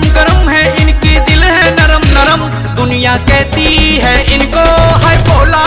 गरम गरम है इनकी दिल है नरम नरम। दुनिया कहती है इनको है भोला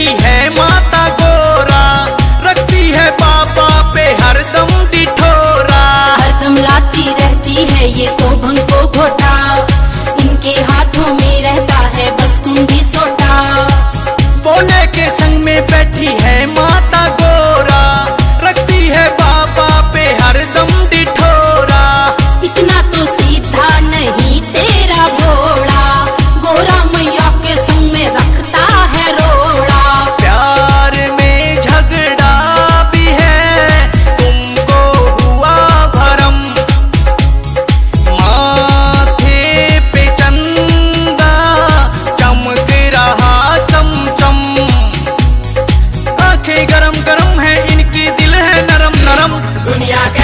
बैठी है माता इनकी दिल